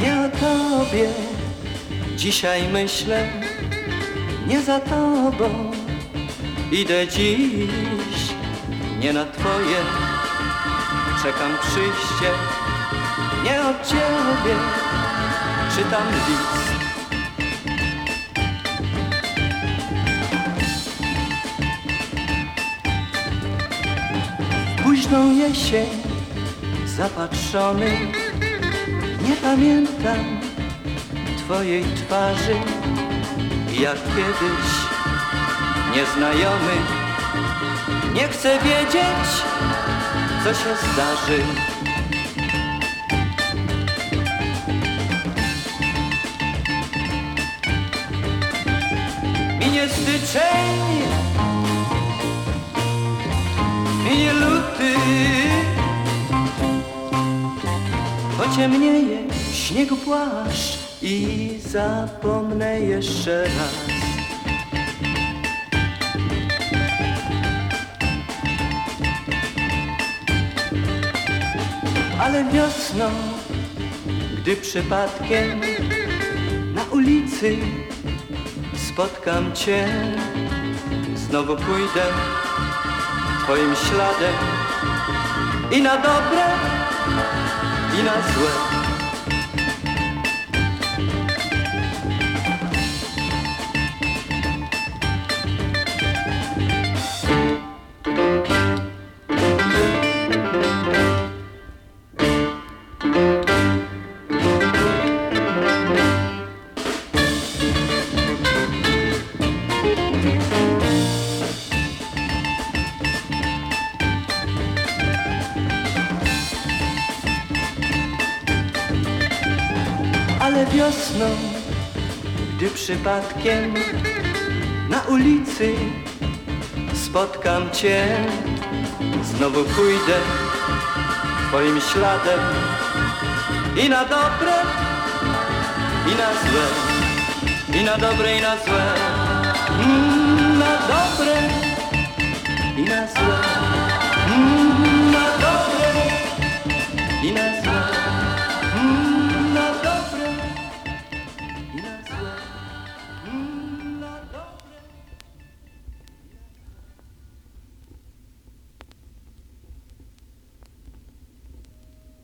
Nie o tobie dzisiaj myślę, nie za tobą idę dziś, nie na twoje czekam przyjście, nie od ciebie czytam list. Późną jesień zapatrzony nie pamiętam Twojej twarzy Jak kiedyś nieznajomy Nie chcę wiedzieć co się zdarzy Minie styczeń Minie luty Pociemnieje śniegu płaszcz i zapomnę jeszcze raz. Ale wiosną, gdy przypadkiem na ulicy spotkam Cię, znowu pójdę Twoim śladem i na dobre i na złe. Ale wiosną, gdy przypadkiem na ulicy spotkam Cię, znowu pójdę Twoim śladem i na dobre, i na złe, i na dobre, i na złe,